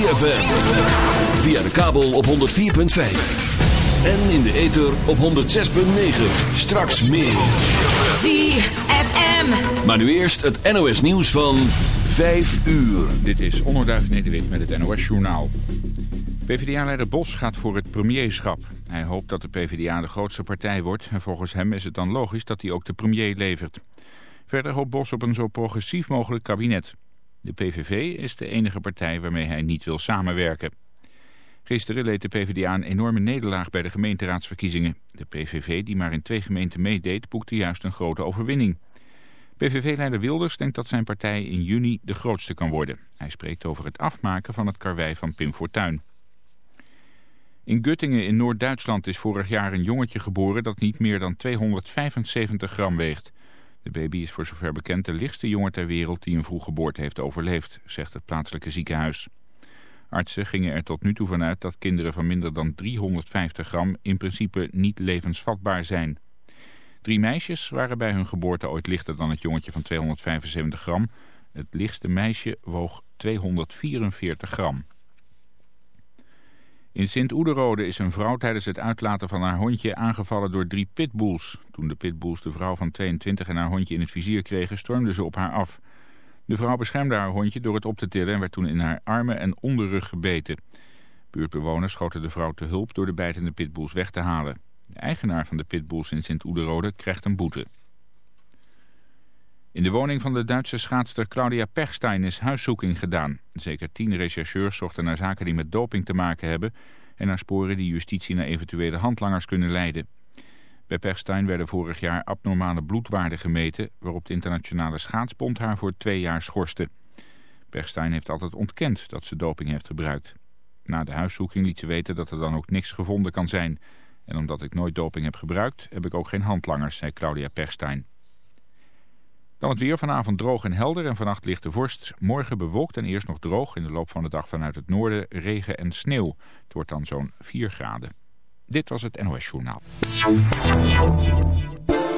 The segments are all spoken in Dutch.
ZFM. Via de kabel op 104.5. En in de ether op 106.9. Straks meer. ZFM. Maar nu eerst het NOS nieuws van 5 uur. Dit is Onderduif Nederwit met het NOS Journaal. PvdA-leider Bos gaat voor het premierschap. Hij hoopt dat de PvdA de grootste partij wordt... en volgens hem is het dan logisch dat hij ook de premier levert. Verder hoopt Bos op een zo progressief mogelijk kabinet. De PVV is de enige partij waarmee hij niet wil samenwerken. Gisteren leed de PvdA een enorme nederlaag bij de gemeenteraadsverkiezingen. De PVV, die maar in twee gemeenten meedeed, boekte juist een grote overwinning. PVV-leider Wilders denkt dat zijn partij in juni de grootste kan worden. Hij spreekt over het afmaken van het karwei van Pim Fortuyn. In Guttingen in Noord-Duitsland is vorig jaar een jongetje geboren dat niet meer dan 275 gram weegt. De baby is voor zover bekend de lichtste jongen ter wereld die een vroeggeboorte heeft overleefd, zegt het plaatselijke ziekenhuis. Artsen gingen er tot nu toe vanuit dat kinderen van minder dan 350 gram in principe niet levensvatbaar zijn. Drie meisjes waren bij hun geboorte ooit lichter dan het jongetje van 275 gram. Het lichtste meisje woog 244 gram. In Sint-Oederode is een vrouw tijdens het uitlaten van haar hondje aangevallen door drie pitbulls. Toen de pitbulls de vrouw van 22 en haar hondje in het vizier kregen, stormden ze op haar af. De vrouw beschermde haar hondje door het op te tillen en werd toen in haar armen en onderrug gebeten. Buurtbewoners schoten de vrouw te hulp door de bijtende pitbulls weg te halen. De eigenaar van de pitbulls in Sint-Oederode krijgt een boete. In de woning van de Duitse schaatster Claudia Pechstein is huiszoeking gedaan. Zeker tien rechercheurs zochten naar zaken die met doping te maken hebben... en naar sporen die justitie naar eventuele handlangers kunnen leiden. Bij Pechstein werden vorig jaar abnormale bloedwaarden gemeten... waarop de internationale schaatsbond haar voor twee jaar schorste. Pechstein heeft altijd ontkend dat ze doping heeft gebruikt. Na de huiszoeking liet ze weten dat er dan ook niks gevonden kan zijn... En omdat ik nooit doping heb gebruikt, heb ik ook geen handlangers, zei Claudia Pechstein. Dan het weer vanavond droog en helder en vannacht ligt de vorst. Morgen bewolkt en eerst nog droog. In de loop van de dag vanuit het noorden regen en sneeuw. Het wordt dan zo'n 4 graden. Dit was het NOS Journaal.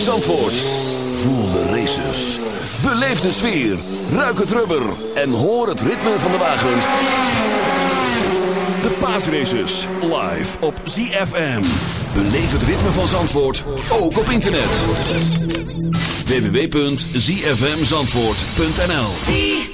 Zandvoort. Voel de races. Beleef de sfeer. Ruik het rubber. En hoor het ritme van de wagens. De paasraces. Live op ZFM. Beleef het ritme van Zandvoort. Ook op internet. www.zfmzandvoort.nl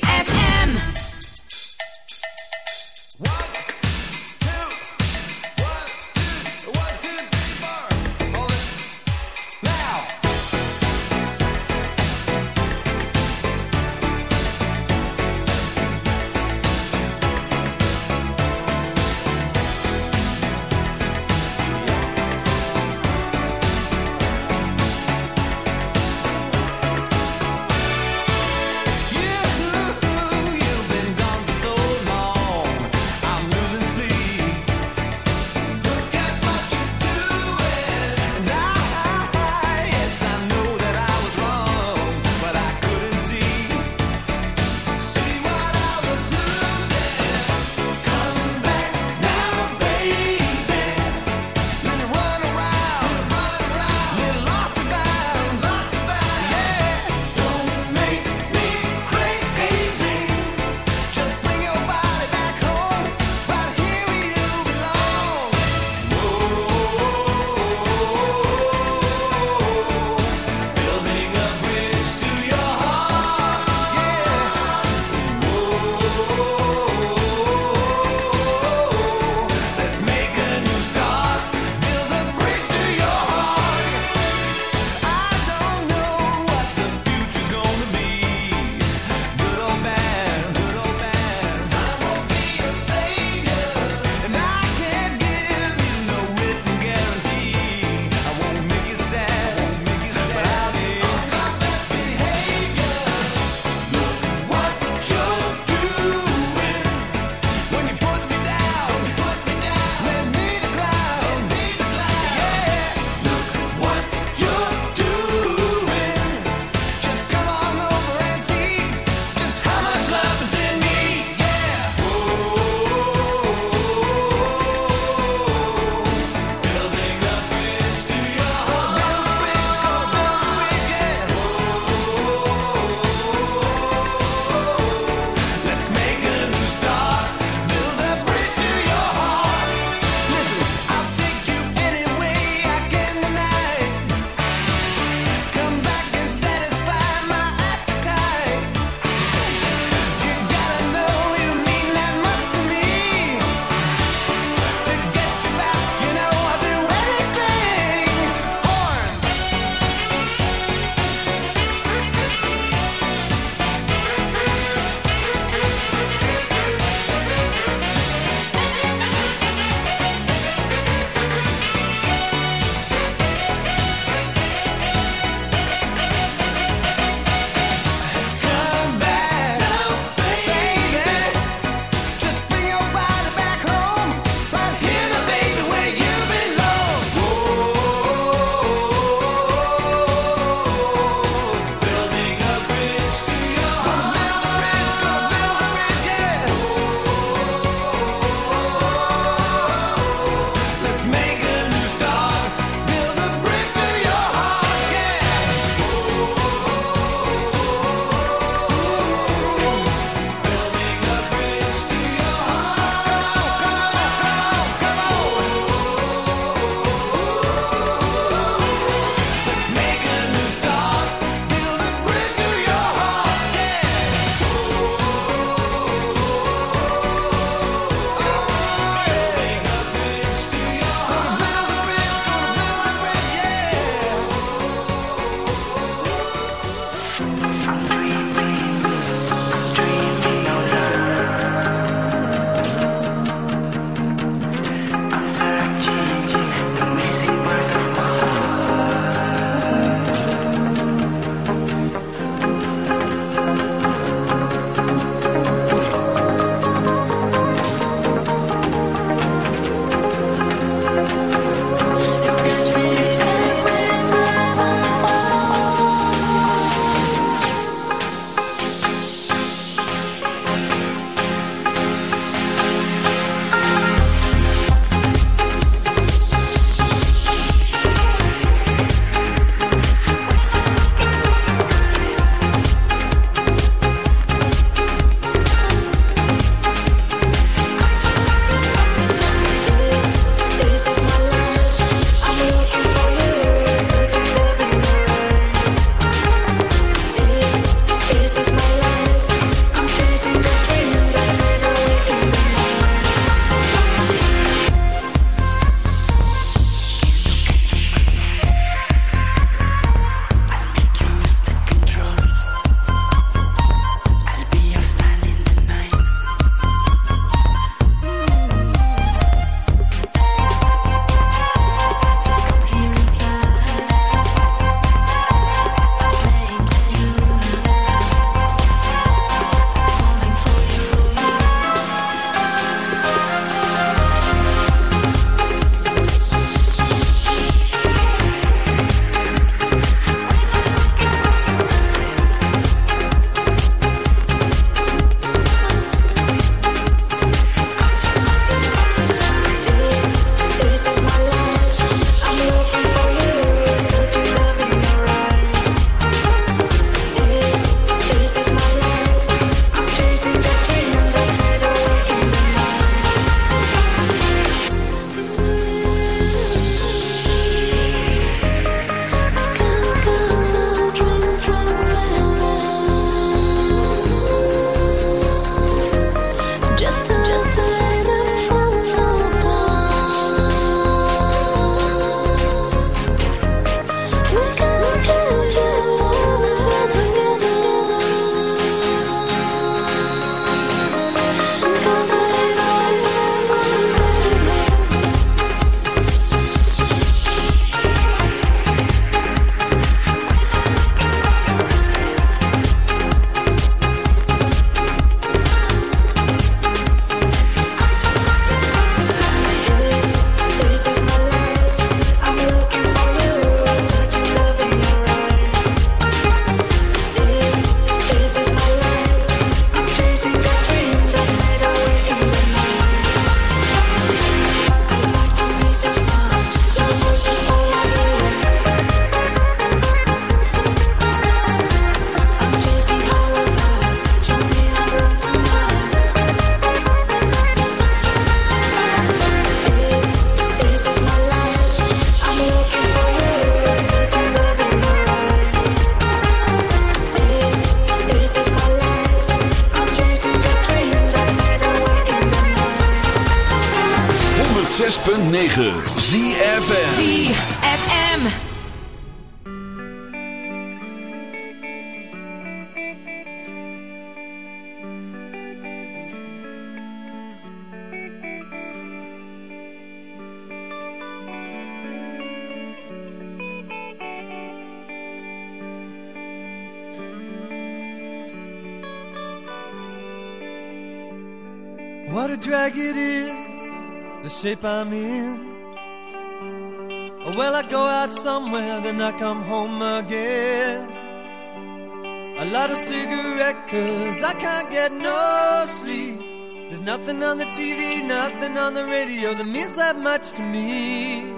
TV, nothing on the radio that means that much to me.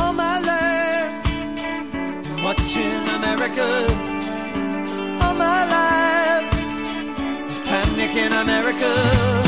All my life, watching America. All my life panic in America.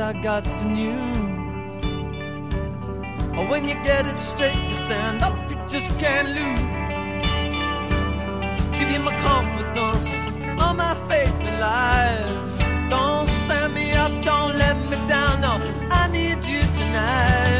I got the news. When you get it straight, you stand up, you just can't lose give you my confidence, all my faith in life. Don't stand me up, don't let me down. No, I need you tonight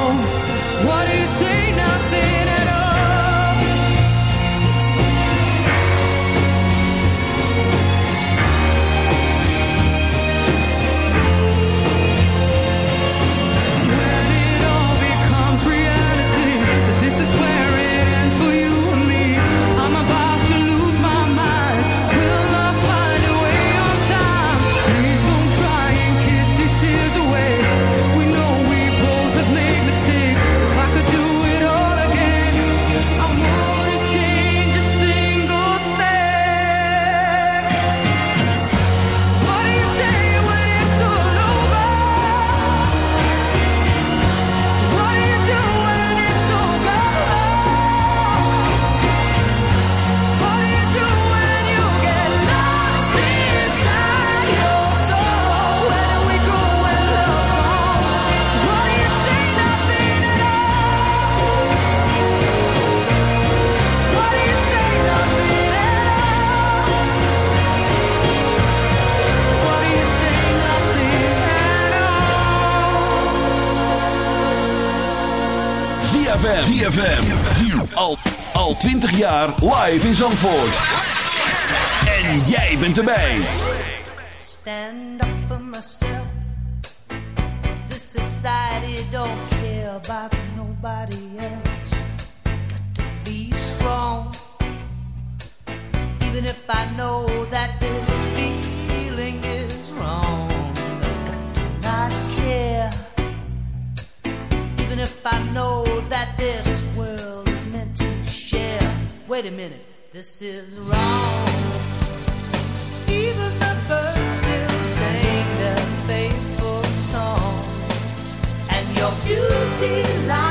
live in Zandvoort. she lies.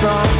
Strong.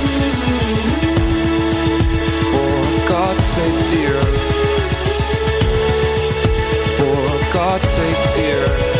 Safe, dear.